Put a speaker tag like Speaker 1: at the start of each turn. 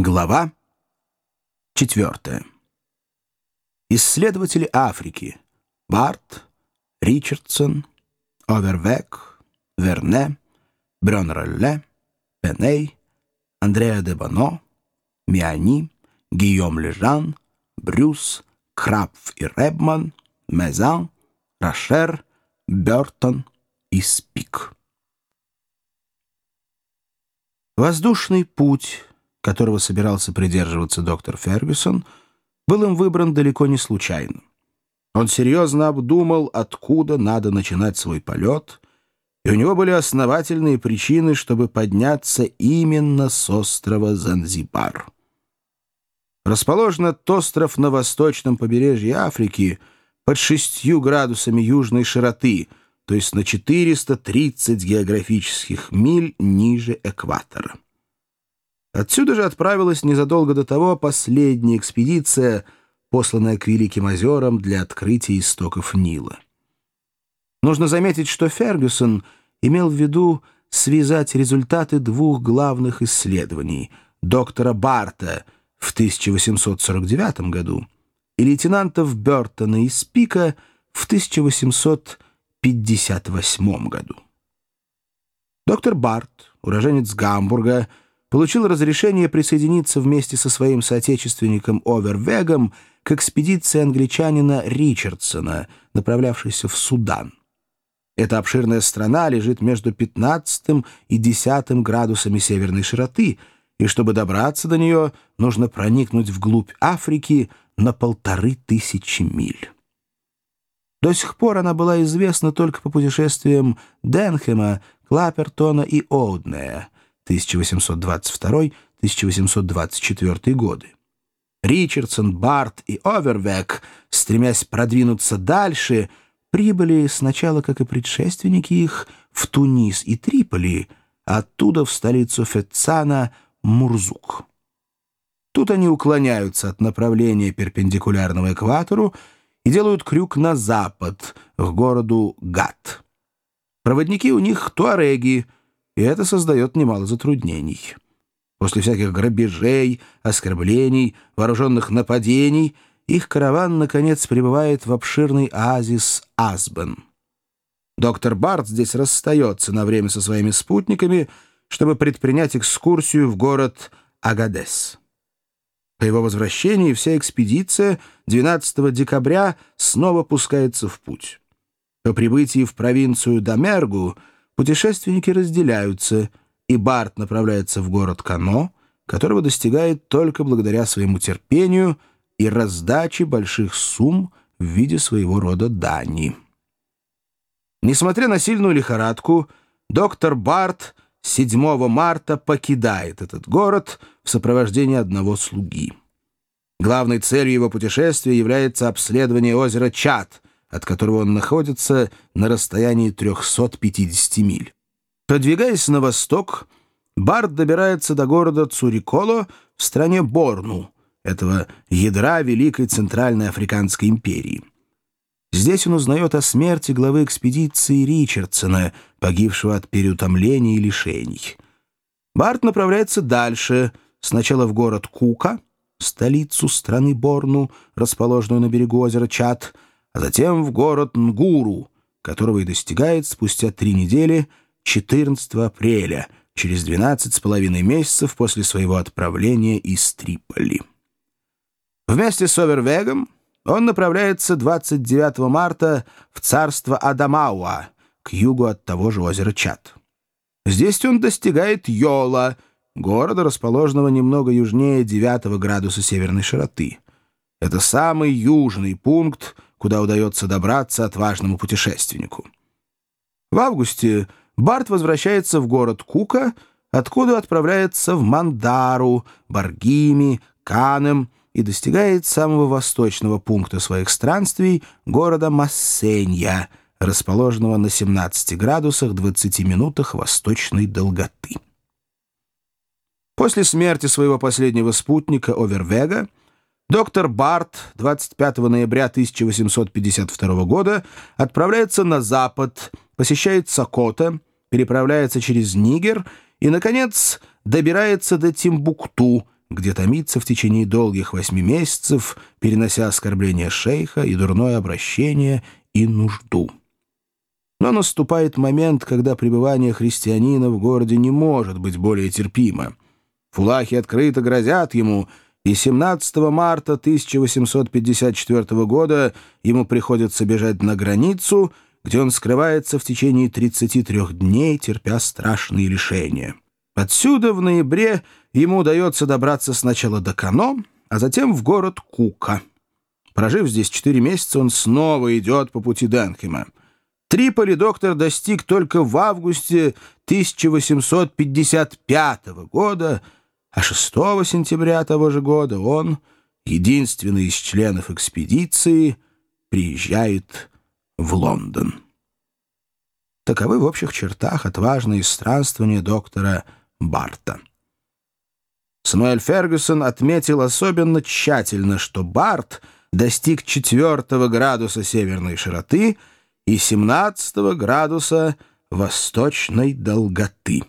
Speaker 1: Глава 4. Исследователи Африки Барт, Ричардсон, Овервек, Верне, Брёнролле, Пеней, Андреа де Бано, Миани, Гийом Лежан, Брюс, Крапф и Ребман, Мезан, Рашер, Бёртон и Спик. Воздушный путь которого собирался придерживаться доктор Фергюсон, был им выбран далеко не случайно. Он серьезно обдумал, откуда надо начинать свой полет, и у него были основательные причины, чтобы подняться именно с острова Занзибар. Расположен этот остров на восточном побережье Африки под шестью градусами южной широты, то есть на 430 географических миль ниже экватора. Отсюда же отправилась незадолго до того последняя экспедиция, посланная к Великим озерам для открытия истоков Нила. Нужно заметить, что Фергюсон имел в виду связать результаты двух главных исследований — доктора Барта в 1849 году и лейтенантов Бертона и Спика в 1858 году. Доктор Барт, уроженец Гамбурга, получил разрешение присоединиться вместе со своим соотечественником Овервегом к экспедиции англичанина Ричардсона, направлявшейся в Судан. Эта обширная страна лежит между 15 и 10 градусами северной широты, и чтобы добраться до нее, нужно проникнуть вглубь Африки на полторы тысячи миль. До сих пор она была известна только по путешествиям Денхема, Клапертона и Оуднея, 1822-1824 годы. Ричардсон, Барт и Овервек, стремясь продвинуться дальше, прибыли сначала, как и предшественники их, в Тунис и Триполи, оттуда в столицу Фетцана Мурзук. Тут они уклоняются от направления перпендикулярного экватору и делают крюк на запад, к городу Гат. Проводники у них туареги — и это создает немало затруднений. После всяких грабежей, оскорблений, вооруженных нападений их караван, наконец, прибывает в обширный оазис Асбен. Доктор Барт здесь расстается на время со своими спутниками, чтобы предпринять экскурсию в город Агадес. По его возвращении вся экспедиция 12 декабря снова пускается в путь. По прибытии в провинцию Дамергу Путешественники разделяются, и Барт направляется в город Кано, которого достигает только благодаря своему терпению и раздаче больших сумм в виде своего рода дани. Несмотря на сильную лихорадку, доктор Барт 7 марта покидает этот город в сопровождении одного слуги. Главной целью его путешествия является обследование озера Чад — от которого он находится на расстоянии 350 миль. Продвигаясь на восток, Барт добирается до города Цуриколо в стране Борну, этого ядра Великой Центральной Африканской империи. Здесь он узнает о смерти главы экспедиции Ричардсона, погибшего от переутомления и лишений. Барт направляется дальше, сначала в город Кука, столицу страны Борну, расположенную на берегу озера Чад, а затем в город Нгуру, которого и достигает спустя три недели 14 апреля, через 12 с половиной месяцев после своего отправления из Триполи. Вместе с Овервегом он направляется 29 марта в царство Адамауа, к югу от того же озера Чад. Здесь он достигает Йола, города, расположенного немного южнее 9 градуса северной широты. Это самый южный пункт, куда удается добраться отважному путешественнику. В августе Барт возвращается в город Кука, откуда отправляется в Мандару, Баргими, Канем и достигает самого восточного пункта своих странствий города Массенья, расположенного на 17 градусах 20 минутах восточной долготы. После смерти своего последнего спутника Овервега Доктор Барт 25 ноября 1852 года отправляется на запад, посещает Сокота, переправляется через Нигер и, наконец, добирается до Тимбукту, где томится в течение долгих восьми месяцев, перенося оскорбления шейха и дурное обращение и нужду. Но наступает момент, когда пребывание христианина в городе не может быть более терпимо. Фулахи открыто грозят ему, и 17 марта 1854 года ему приходится бежать на границу, где он скрывается в течение 33 дней, терпя страшные лишения. Отсюда в ноябре ему удается добраться сначала до Кано, а затем в город Кука. Прожив здесь четыре месяца, он снова идет по пути Денхема. Триполи доктор достиг только в августе 1855 года, а 6 сентября того же года он, единственный из членов экспедиции, приезжает в Лондон. Таковы в общих чертах отважные странствования доктора Барта. Самуэль Фергюсон отметил особенно тщательно, что Барт достиг 4 градуса северной широты и 17 градуса восточной долготы.